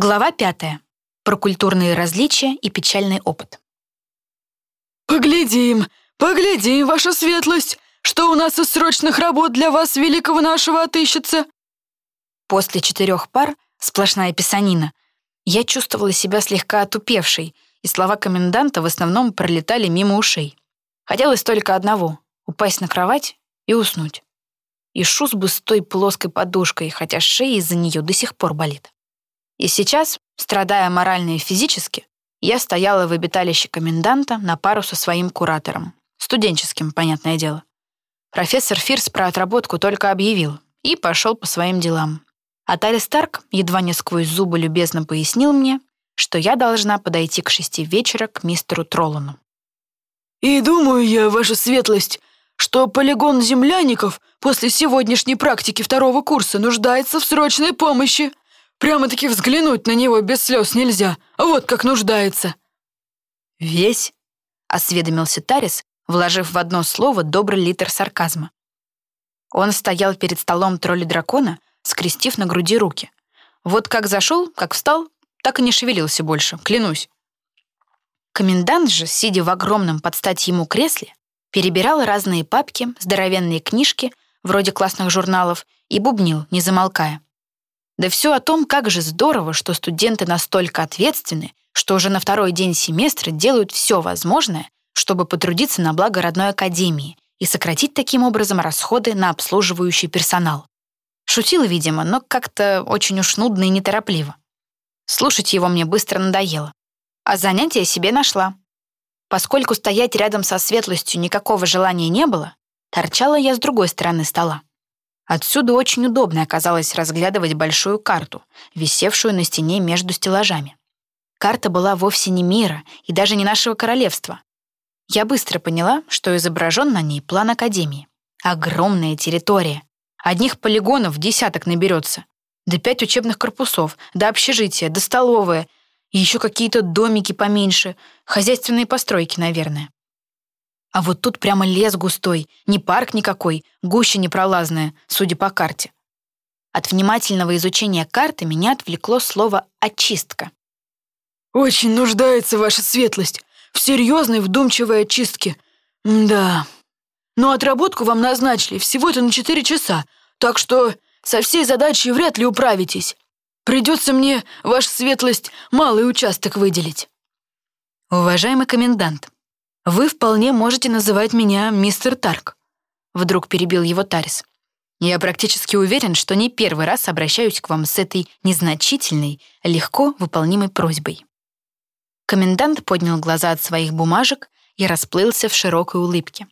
Глава пятая. Про культурные различия и печальный опыт. «Поглядим, поглядим, ваша светлость, что у нас из срочных работ для вас великого нашего отыщется!» После четырех пар, сплошная писанина, я чувствовала себя слегка отупевшей, и слова коменданта в основном пролетали мимо ушей. Хотелось только одного — упасть на кровать и уснуть. И шуз бы с той плоской подушкой, хотя шея из-за нее до сих пор болит. И сейчас, страдая морально и физически, я стояла в обиталище коменданта на пару со своим куратором. Студенческим, понятное дело. Профессор Фирс про отработку только объявил и пошел по своим делам. А Тари Старк едва не сквозь зубы любезно пояснил мне, что я должна подойти к шести вечера к мистеру Троллану. «И думаю я, ваша светлость, что полигон земляников после сегодняшней практики второго курса нуждается в срочной помощи. Прямо-таки взглянуть на него без слез нельзя. Вот как нуждается». «Весь?» — осведомился Тарис, вложив в одно слово добрый литр сарказма. Он стоял перед столом тролля-дракона, скрестив на груди руки. Вот как зашел, как встал, так и не шевелился больше, клянусь. Комендант же, сидя в огромном под стать ему кресле, перебирал разные папки, здоровенные книжки, вроде классных журналов, и бубнил, не замолкая. Да все о том, как же здорово, что студенты настолько ответственны, что уже на второй день семестра делают все возможное, чтобы потрудиться на благо родной академии и сократить таким образом расходы на обслуживающий персонал. Шутил, видимо, но как-то очень уж нудно и неторопливо. Слушать его мне быстро надоело. А занятие себе нашла. Поскольку стоять рядом со светлостью никакого желания не было, торчала я с другой стороны стола. Отсюда очень удобно оказалось разглядывать большую карту, висевшую на стене между стеллажами. Карта была вовсе не мира и даже не нашего королевства. Я быстро поняла, что изображен на ней план Академии. Огромная территория. Одних полигонов десяток наберется. Да пять учебных корпусов, да общежития, да столовая, и еще какие-то домики поменьше, хозяйственные постройки, наверное. А вот тут прямо лес густой, не парк никакой, гуща непролазная, судя по карте. От внимательного изучения карты меня отвлекло слово «очистка». «Очень нуждается ваша светлость в серьезной вдумчивой очистке. Да. Но отработку вам назначили всего-то на 4 часа, так что со всей задачей вряд ли управитесь. Придется мне, ваша светлость, малый участок выделить». «Уважаемый комендант», «Вы вполне можете называть меня мистер Тарк», — вдруг перебил его Тарис. «Я практически уверен, что не первый раз обращаюсь к вам с этой незначительной, легко выполнимой просьбой». Комендант поднял глаза от своих бумажек и расплылся в широкой улыбке.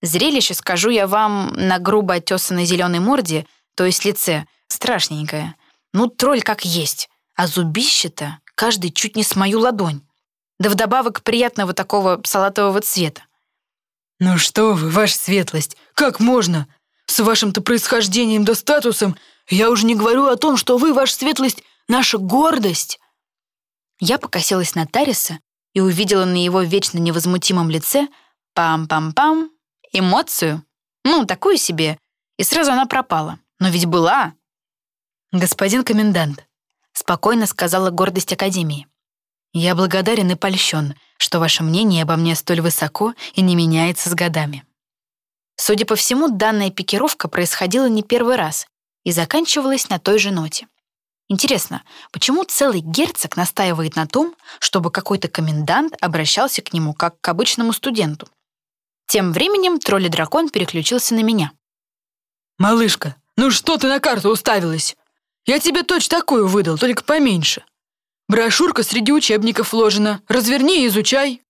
Зрелище, скажу я вам, на грубо оттесанной зеленой морде, то есть лице, страшненькое. Ну, тролль как есть, а зубище-то каждый чуть не с мою ладонь да вдобавок приятного такого салатового цвета. «Ну что вы, ваша светлость, как можно? С вашим-то происхождением да статусом я уже не говорю о том, что вы, ваша светлость, наша гордость!» Я покосилась на Тариса и увидела на его вечно невозмутимом лице пам-пам-пам эмоцию. Ну, такую себе. И сразу она пропала. Но ведь была. «Господин комендант», — спокойно сказала гордость Академии. Я благодарен и польщен, что ваше мнение обо мне столь высоко и не меняется с годами. Судя по всему, данная пикировка происходила не первый раз и заканчивалась на той же ноте. Интересно, почему целый герцог настаивает на том, чтобы какой-то комендант обращался к нему как к обычному студенту? Тем временем тролль-дракон переключился на меня. «Малышка, ну что ты на карту уставилась? Я тебе точно такую выдал, только поменьше. Брошюрка среди учебников вложена. Разверни и изучай.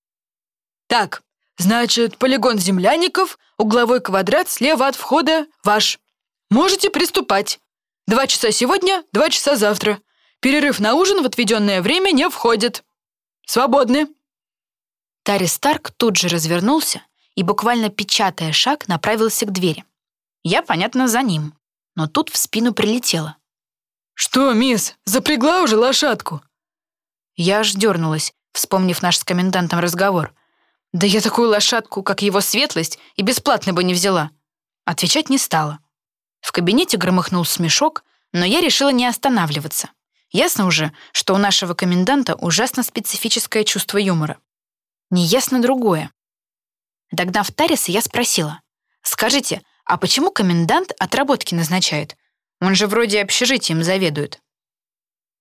Так, значит, полигон земляников, угловой квадрат слева от входа ваш. Можете приступать. Два часа сегодня, два часа завтра. Перерыв на ужин в отведенное время не входит. Свободны. Тари Старк тут же развернулся и, буквально печатая шаг, направился к двери. Я, понятно, за ним. Но тут в спину прилетело. «Что, мисс, запрягла уже лошадку?» Я аж дернулась, вспомнив наш с комендантом разговор. Да я такую лошадку, как его светлость, и бесплатно бы не взяла. Отвечать не стала. В кабинете громыхнул смешок, но я решила не останавливаться. Ясно уже, что у нашего коменданта ужасно специфическое чувство юмора. Неясно другое. Догнав Тариса, я спросила. «Скажите, а почему комендант отработки назначает? Он же вроде общежитием заведует».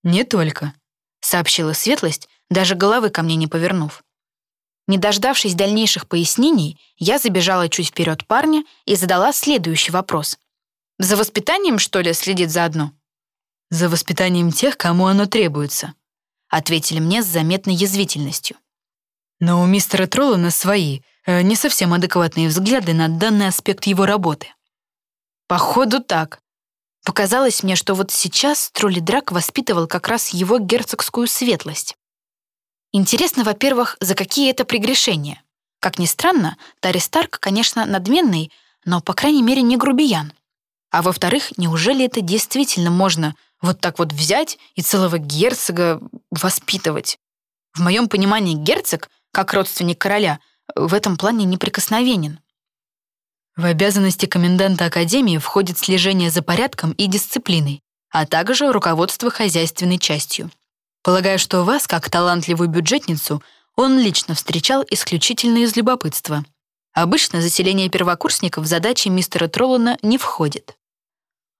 «Не только», — сообщила Светлость, даже головы ко мне не повернув. Не дождавшись дальнейших пояснений, я забежала чуть вперед парня и задала следующий вопрос. «За воспитанием, что ли, следит заодно?» «За воспитанием тех, кому оно требуется», — ответили мне с заметной язвительностью. «Но у мистера Троллана свои, э, не совсем адекватные взгляды на данный аспект его работы». «Походу так», Показалось мне, что вот сейчас тролли Драк воспитывал как раз его герцогскую светлость. Интересно, во-первых, за какие это прегрешения. Как ни странно, Тари Старк, конечно, надменный, но, по крайней мере, не грубиян. А во-вторых, неужели это действительно можно вот так вот взять и целого герцога воспитывать? В моем понимании герцог, как родственник короля, в этом плане неприкосновенен. В обязанности коменданта Академии входит слежение за порядком и дисциплиной, а также руководство хозяйственной частью. Полагаю, что вас, как талантливую бюджетницу, он лично встречал исключительно из любопытства. Обычно заселение первокурсников в задачи мистера Троллана не входит.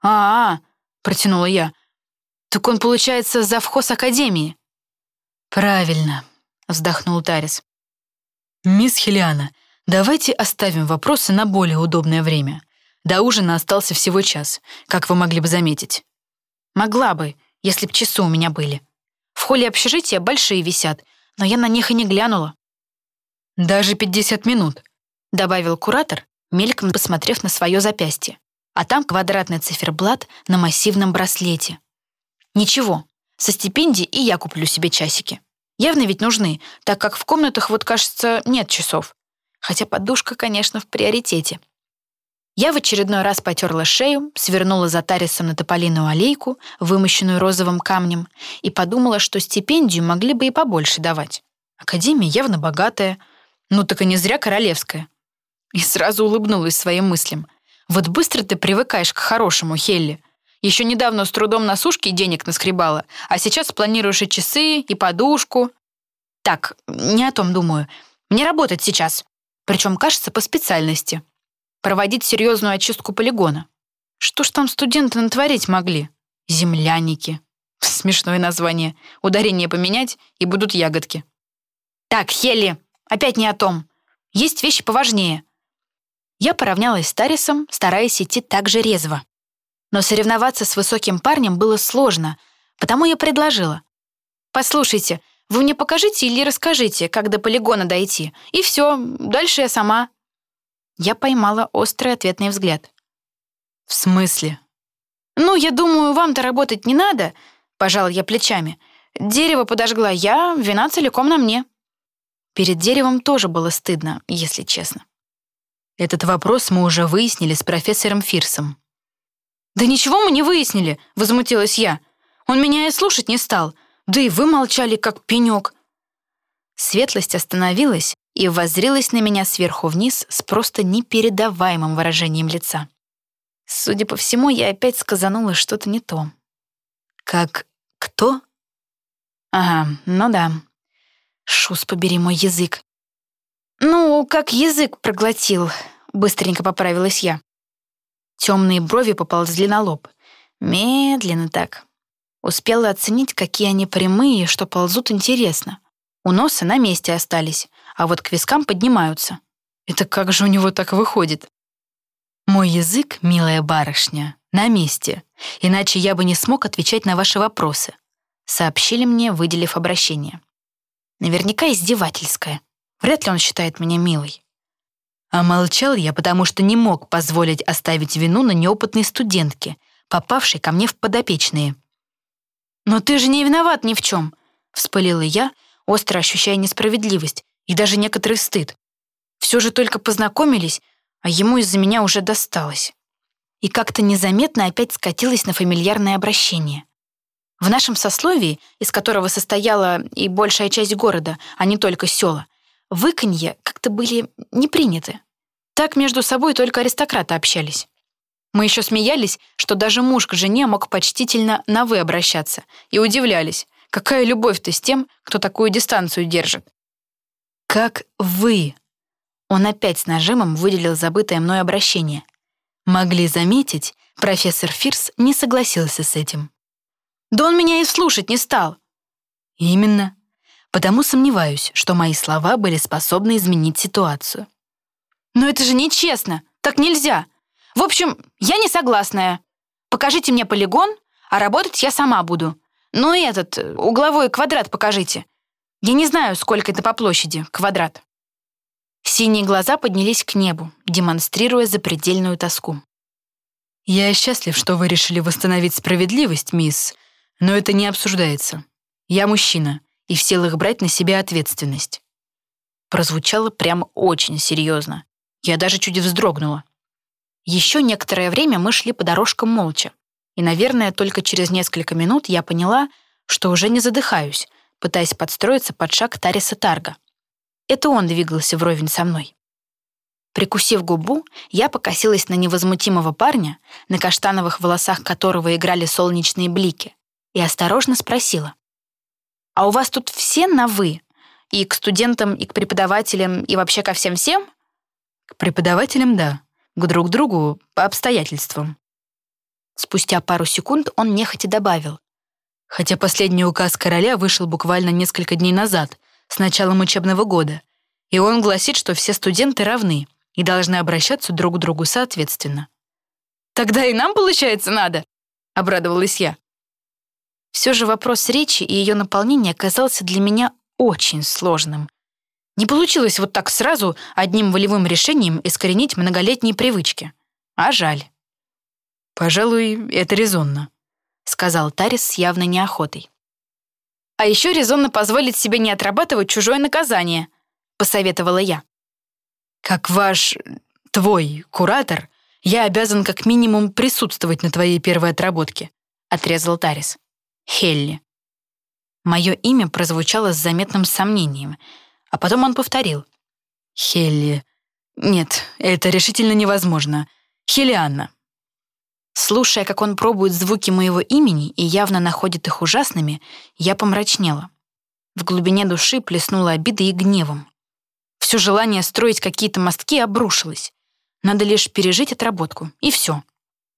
«А-а», — протянула я, — «так он, получается, завхоз Академии». «Правильно», — вздохнул Тарис. «Мисс Хелиана, Давайте оставим вопросы на более удобное время. До ужина остался всего час, как вы могли бы заметить. Могла бы, если б часы у меня были. В холле общежития большие висят, но я на них и не глянула. Даже 50 минут, добавил куратор, мельком посмотрев на свое запястье. А там квадратный циферблат на массивном браслете. Ничего, со стипендии и я куплю себе часики. Явно ведь нужны, так как в комнатах, вот кажется, нет часов хотя подушка, конечно, в приоритете. Я в очередной раз потерла шею, свернула за Тарисом на тополиную аллейку, вымощенную розовым камнем, и подумала, что стипендию могли бы и побольше давать. Академия явно богатая, ну так и не зря королевская. И сразу улыбнулась своим мыслям. Вот быстро ты привыкаешь к хорошему, Хелли. Еще недавно с трудом на сушке денег наскребала, а сейчас планируешь и часы, и подушку. Так, не о том думаю. Мне работать сейчас. Причем, кажется, по специальности. Проводить серьезную очистку полигона. Что ж там студенты натворить могли? Земляники. Смешное название. Ударение поменять, и будут ягодки. Так, Хелли, опять не о том. Есть вещи поважнее. Я поравнялась с Тарисом, стараясь идти так же резво. Но соревноваться с высоким парнем было сложно, потому я предложила. «Послушайте, вы мне покажите или расскажите, как до полигона дойти. И все, дальше я сама». Я поймала острый ответный взгляд. «В смысле?» «Ну, я думаю, вам-то работать не надо», — пожал я плечами. «Дерево подожгла я, вина целиком на мне». Перед деревом тоже было стыдно, если честно. Этот вопрос мы уже выяснили с профессором Фирсом. «Да ничего мы не выяснили», — возмутилась я. «Он меня и слушать не стал. Да и вы молчали, как пенек. Светлость остановилась и воззрилась на меня сверху вниз с просто непередаваемым выражением лица. Судя по всему, я опять сказанула что-то не то. «Как кто?» «Ага, ну да. Шус, побери мой язык». «Ну, как язык проглотил», — быстренько поправилась я. Темные брови поползли на лоб. Медленно так, Успела оценить, какие они прямые, что ползут интересно. У носа на месте остались, а вот к вискам поднимаются. Это как же у него так выходит? Мой язык, милая барышня, на месте, иначе я бы не смог отвечать на ваши вопросы, сообщили мне, выделив обращение. Наверняка издевательское. Вряд ли он считает меня милой. А молчал я, потому что не мог позволить оставить вину на неопытной студентке, попавшей ко мне в подопечные. «Но ты же не виноват ни в чем», — вспылила я, остро ощущая несправедливость и даже некоторый стыд. Все же только познакомились, а ему из-за меня уже досталось. И как-то незаметно опять скатилась на фамильярное обращение. В нашем сословии, из которого состояла и большая часть города, а не только села, выканье как-то были не приняты. Так между собой только аристократы общались. Мы еще смеялись, что даже муж к жене мог почтительно на «вы» обращаться, и удивлялись, какая любовь-то с тем, кто такую дистанцию держит. «Как вы?» Он опять с нажимом выделил забытое мной обращение. Могли заметить, профессор Фирс не согласился с этим. «Да он меня и слушать не стал». «Именно. Потому сомневаюсь, что мои слова были способны изменить ситуацию». «Но это же нечестно. Так нельзя. В общем, я не согласная. Покажите мне полигон, а работать я сама буду. Ну и этот, угловой квадрат покажите. Я не знаю, сколько это по площади, квадрат». Синие глаза поднялись к небу, демонстрируя запредельную тоску. «Я счастлив, что вы решили восстановить справедливость, мисс, но это не обсуждается. Я мужчина и в силах брать на себя ответственность». Прозвучало прямо очень серьезно. Я даже чуть вздрогнула. Еще некоторое время мы шли по дорожкам молча. И, наверное, только через несколько минут я поняла, что уже не задыхаюсь, пытаясь подстроиться под шаг Тариса Тарга. Это он двигался вровень со мной. Прикусив губу, я покосилась на невозмутимого парня, на каштановых волосах которого играли солнечные блики, и осторожно спросила. «А у вас тут все на «вы»? И к студентам, и к преподавателям, и вообще ко всем-всем?» «К преподавателям — да, к друг другу — по обстоятельствам». Спустя пару секунд он нехотя добавил. Хотя последний указ короля вышел буквально несколько дней назад, с началом учебного года, и он гласит, что все студенты равны и должны обращаться друг к другу соответственно. «Тогда и нам, получается, надо?» — обрадовалась я. Все же вопрос речи и ее наполнения оказался для меня очень сложным. Не получилось вот так сразу одним волевым решением искоренить многолетние привычки. А жаль. «Пожалуй, это резонно», — сказал Тарис с явной неохотой. А еще резонно позволить себе не отрабатывать чужое наказание, посоветовала я. Как ваш... твой куратор, я обязан как минимум присутствовать на твоей первой отработке, отрезал Тарис. Хелли. Мое имя прозвучало с заметным сомнением, а потом он повторил. Хелли. Нет, это решительно невозможно. Хелианна. Слушая, как он пробует звуки моего имени и явно находит их ужасными, я помрачнела. В глубине души плеснула обидой и гневом. Все желание строить какие-то мостки обрушилось. Надо лишь пережить отработку, и все.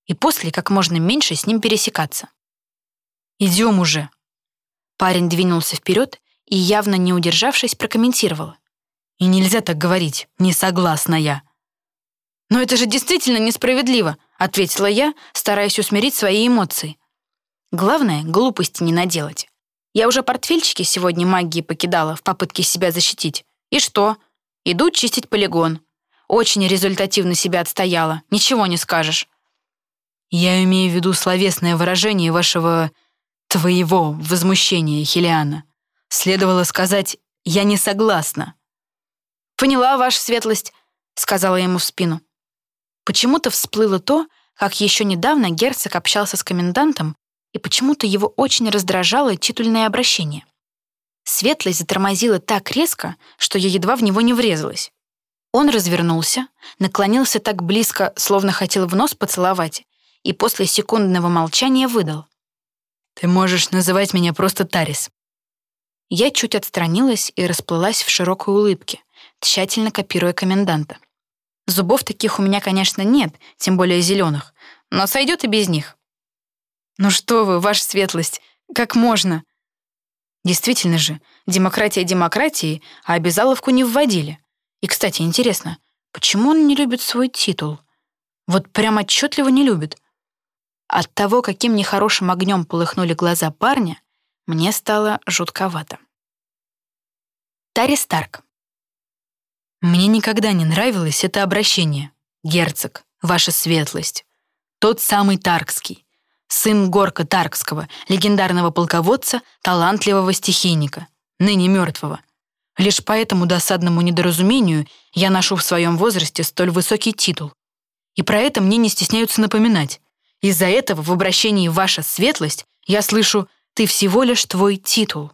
И после как можно меньше с ним пересекаться. «Идем уже». Парень двинулся вперед и, явно не удержавшись, прокомментировал. «И нельзя так говорить, не согласна я». «Но это же действительно несправедливо», — ответила я, стараясь усмирить свои эмоции. Главное — глупости не наделать. Я уже портфельчики сегодня магии покидала в попытке себя защитить. И что? Иду чистить полигон. Очень результативно себя отстояла, ничего не скажешь. Я имею в виду словесное выражение вашего... твоего возмущения, Хелиана. Следовало сказать «я не согласна». «Поняла, ваша светлость», — сказала ему в спину. Почему-то всплыло то, как еще недавно герцог общался с комендантом, и почему-то его очень раздражало титульное обращение. Светлость затормозила так резко, что я едва в него не врезалась. Он развернулся, наклонился так близко, словно хотел в нос поцеловать, и после секундного молчания выдал. «Ты можешь называть меня просто Тарис». Я чуть отстранилась и расплылась в широкой улыбке, тщательно копируя коменданта. Зубов таких у меня, конечно, нет, тем более зеленых, но сойдет и без них. Ну что вы, ваша светлость, как можно? Действительно же, демократия демократии, а обязаловку не вводили. И, кстати, интересно, почему он не любит свой титул? Вот прям отчетливо не любит. От того, каким нехорошим огнем полыхнули глаза парня, мне стало жутковато. Тари Старк. Мне никогда не нравилось это обращение. Герцог, ваша светлость. Тот самый Таркский. Сын Горка Таркского, легендарного полководца, талантливого стихийника, ныне мертвого. Лишь по этому досадному недоразумению я ношу в своем возрасте столь высокий титул. И про это мне не стесняются напоминать. Из-за этого в обращении «Ваша светлость» я слышу «Ты всего лишь твой титул».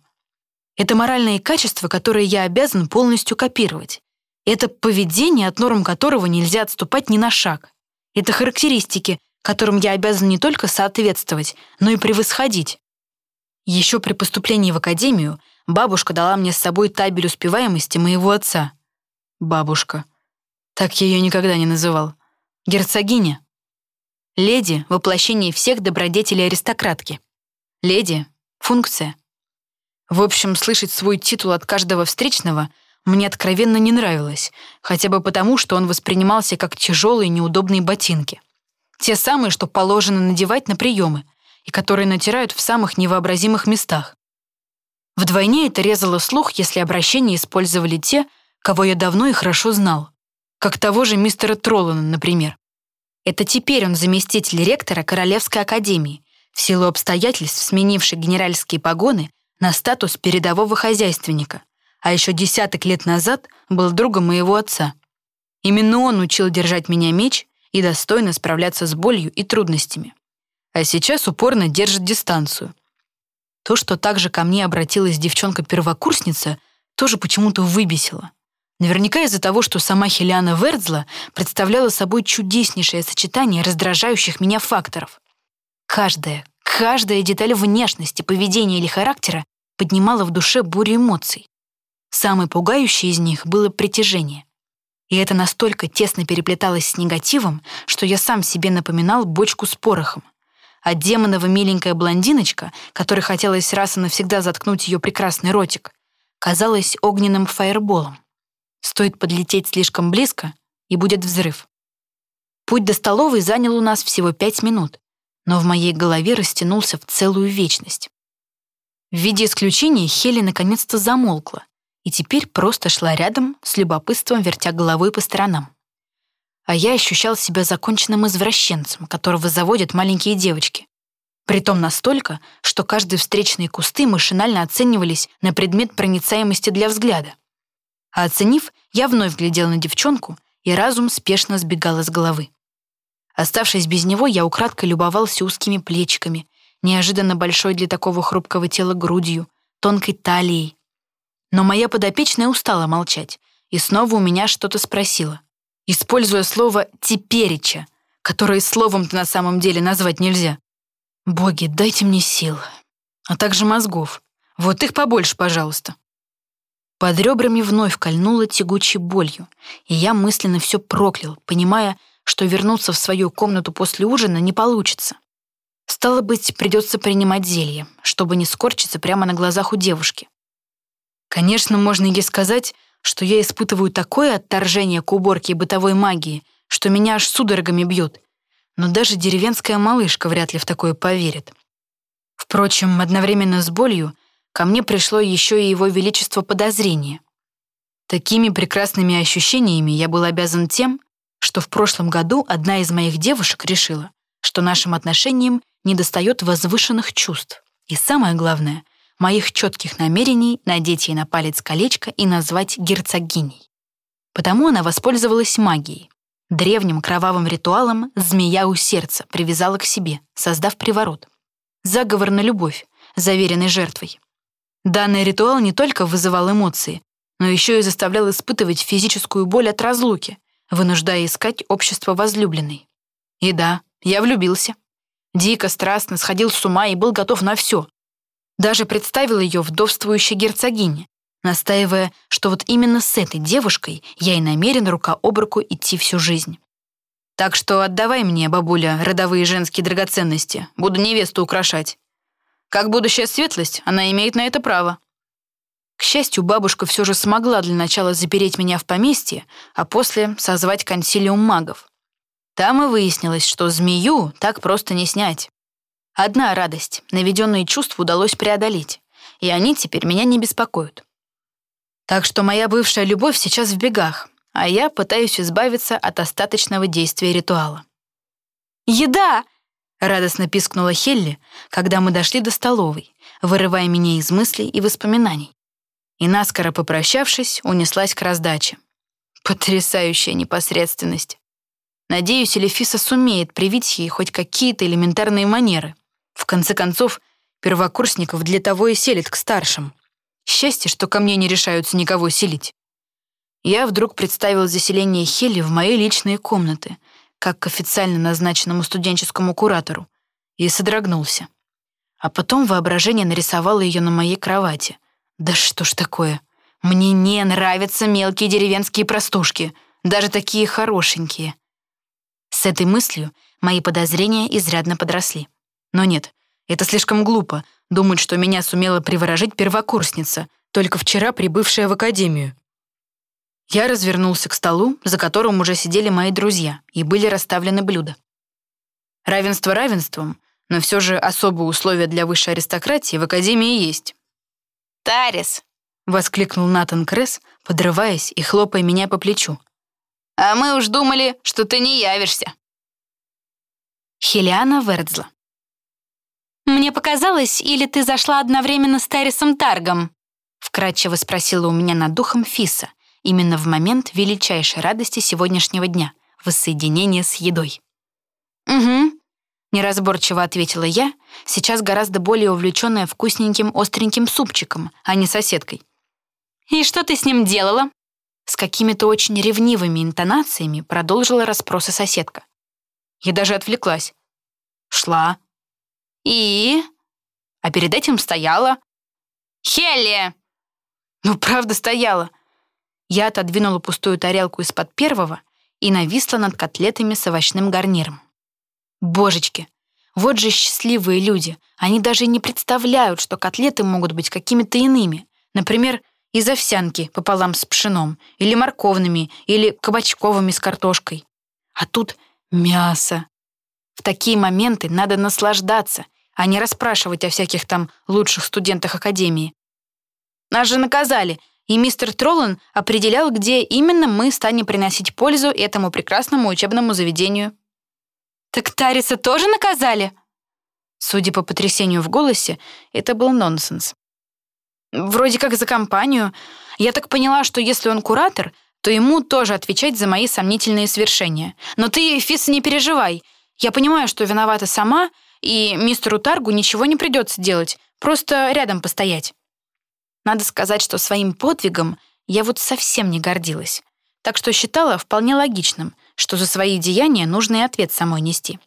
Это моральные качества, которые я обязан полностью копировать. Это поведение, от норм которого нельзя отступать ни на шаг. Это характеристики, которым я обязан не только соответствовать, но и превосходить. Еще при поступлении в академию бабушка дала мне с собой табель успеваемости моего отца. Бабушка. Так я ее никогда не называл. Герцогиня. Леди — воплощение всех добродетелей аристократки. Леди — функция. В общем, слышать свой титул от каждого встречного мне откровенно не нравилось, хотя бы потому, что он воспринимался как тяжелые неудобные ботинки. Те самые, что положено надевать на приемы, и которые натирают в самых невообразимых местах. Вдвойне это резало слух, если обращение использовали те, кого я давно и хорошо знал, как того же мистера Троллана, например. Это теперь он заместитель ректора Королевской академии, в силу обстоятельств сменивший генеральские погоны на статус передового хозяйственника, а еще десяток лет назад был другом моего отца. Именно он учил держать меня меч и достойно справляться с болью и трудностями а сейчас упорно держит дистанцию. То, что также ко мне обратилась девчонка-первокурсница, тоже почему-то выбесило. Наверняка из-за того, что сама Хелиана Вердзла представляла собой чудеснейшее сочетание раздражающих меня факторов. Каждая, каждая деталь внешности, поведения или характера поднимала в душе бурю эмоций. Самой пугающей из них было притяжение. И это настолько тесно переплеталось с негативом, что я сам себе напоминал бочку с порохом а демонова миленькая блондиночка, которой хотелось раз и навсегда заткнуть ее прекрасный ротик, казалась огненным фаерболом. Стоит подлететь слишком близко, и будет взрыв. Путь до столовой занял у нас всего пять минут, но в моей голове растянулся в целую вечность. В виде исключения Хели наконец-то замолкла и теперь просто шла рядом, с любопытством вертя головой по сторонам а я ощущал себя законченным извращенцем, которого заводят маленькие девочки. Притом настолько, что каждые встречные кусты машинально оценивались на предмет проницаемости для взгляда. А оценив, я вновь глядел на девчонку, и разум спешно сбегал из головы. Оставшись без него, я украдкой любовался узкими плечиками, неожиданно большой для такого хрупкого тела грудью, тонкой талией. Но моя подопечная устала молчать, и снова у меня что-то спросила используя слово «теперича», которое словом-то на самом деле назвать нельзя. Боги, дайте мне сил, а также мозгов. Вот их побольше, пожалуйста. Под ребрами вновь кольнуло тягучей болью, и я мысленно все проклял, понимая, что вернуться в свою комнату после ужина не получится. Стало быть, придется принимать зелье, чтобы не скорчиться прямо на глазах у девушки. Конечно, можно ей сказать, что я испытываю такое отторжение к уборке и бытовой магии, что меня аж судорогами бьют. Но даже деревенская малышка вряд ли в такое поверит. Впрочем, одновременно с болью ко мне пришло еще и его величество подозрение. Такими прекрасными ощущениями я был обязан тем, что в прошлом году одна из моих девушек решила, что нашим отношениям недостает возвышенных чувств. И самое главное — моих четких намерений надеть ей на палец колечко и назвать герцогиней. Потому она воспользовалась магией. Древним кровавым ритуалом змея у сердца привязала к себе, создав приворот. Заговор на любовь, заверенный жертвой. Данный ритуал не только вызывал эмоции, но еще и заставлял испытывать физическую боль от разлуки, вынуждая искать общество возлюбленной. И да, я влюбился. Дико, страстно, сходил с ума и был готов на все, даже представил ее вдовствующей герцогине, настаивая, что вот именно с этой девушкой я и намерен рука об руку идти всю жизнь. Так что отдавай мне, бабуля, родовые женские драгоценности, буду невесту украшать. Как будущая светлость, она имеет на это право. К счастью, бабушка все же смогла для начала запереть меня в поместье, а после созвать консилиум магов. Там и выяснилось, что змею так просто не снять. Одна радость — наведенные чувства удалось преодолеть, и они теперь меня не беспокоят. Так что моя бывшая любовь сейчас в бегах, а я пытаюсь избавиться от остаточного действия ритуала. «Еда!» — радостно пискнула Хелли, когда мы дошли до столовой, вырывая меня из мыслей и воспоминаний. И наскоро попрощавшись, унеслась к раздаче. Потрясающая непосредственность. Надеюсь, Элефиса сумеет привить ей хоть какие-то элементарные манеры. В конце концов, первокурсников для того и селит к старшим. Счастье, что ко мне не решаются никого селить. Я вдруг представил заселение Хелли в мои личные комнаты, как к официально назначенному студенческому куратору, и содрогнулся. А потом воображение нарисовало ее на моей кровати. Да что ж такое? Мне не нравятся мелкие деревенские простушки, даже такие хорошенькие. С этой мыслью мои подозрения изрядно подросли. Но нет, это слишком глупо думать, что меня сумела приворожить первокурсница, только вчера прибывшая в академию. Я развернулся к столу, за которым уже сидели мои друзья, и были расставлены блюда. Равенство равенством, но все же особые условия для высшей аристократии в Академии есть. «Тарис!» — воскликнул Натан Кресс, подрываясь и хлопая меня по плечу. «А мы уж думали, что ты не явишься». Хелиана Вердзла. «Мне показалось, или ты зашла одновременно с Тарисом Таргом?» вкратчиво спросила у меня над духом Фиса, именно в момент величайшей радости сегодняшнего дня — воссоединения с едой. «Угу», Неразборчиво ответила я, сейчас гораздо более увлеченная вкусненьким остреньким супчиком, а не соседкой. «И что ты с ним делала?» С какими-то очень ревнивыми интонациями продолжила расспросы соседка. Я даже отвлеклась. Шла. И? А перед этим стояла. Хелли! Ну, правда, стояла. Я отодвинула пустую тарелку из-под первого и нависла над котлетами с овощным гарниром. Божечки, вот же счастливые люди. Они даже не представляют, что котлеты могут быть какими-то иными. Например, из овсянки пополам с пшеном, или морковными, или кабачковыми с картошкой. А тут мясо. В такие моменты надо наслаждаться, а не расспрашивать о всяких там лучших студентах Академии. Нас же наказали, и мистер Троллан определял, где именно мы станем приносить пользу этому прекрасному учебному заведению. «Так Тариса тоже наказали?» Судя по потрясению в голосе, это был нонсенс. «Вроде как за компанию. Я так поняла, что если он куратор, то ему тоже отвечать за мои сомнительные свершения. Но ты, Фис, не переживай. Я понимаю, что виновата сама, и мистеру Таргу ничего не придется делать, просто рядом постоять». Надо сказать, что своим подвигом я вот совсем не гордилась, так что считала вполне логичным — что за свои деяния нужно и ответ самой нести.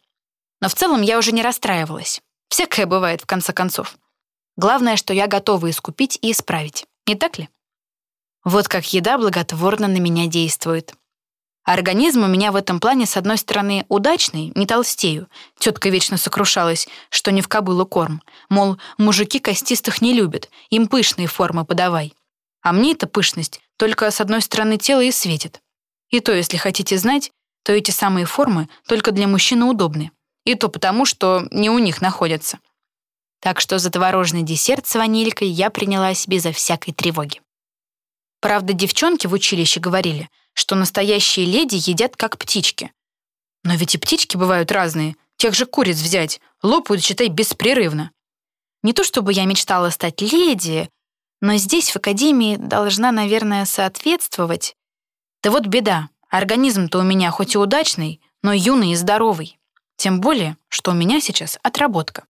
Но в целом я уже не расстраивалась. Всякое бывает, в конце концов. Главное, что я готова искупить и исправить. Не так ли? Вот как еда благотворно на меня действует. Организм у меня в этом плане, с одной стороны, удачный, не толстею. Тетка вечно сокрушалась, что не в кобылу корм. Мол, мужики костистых не любят, им пышные формы подавай. А мне эта пышность только с одной стороны тела и светит. И то, если хотите знать, то эти самые формы только для мужчины удобны. И то потому, что не у них находятся. Так что за творожный десерт с ванилькой я принялась безо всякой тревоги. Правда, девчонки в училище говорили, что настоящие леди едят как птички. Но ведь и птички бывают разные. Тех же куриц взять, лопают, считай, беспрерывно. Не то чтобы я мечтала стать леди, но здесь, в академии, должна, наверное, соответствовать. Да вот беда. Организм-то у меня хоть и удачный, но юный и здоровый. Тем более, что у меня сейчас отработка.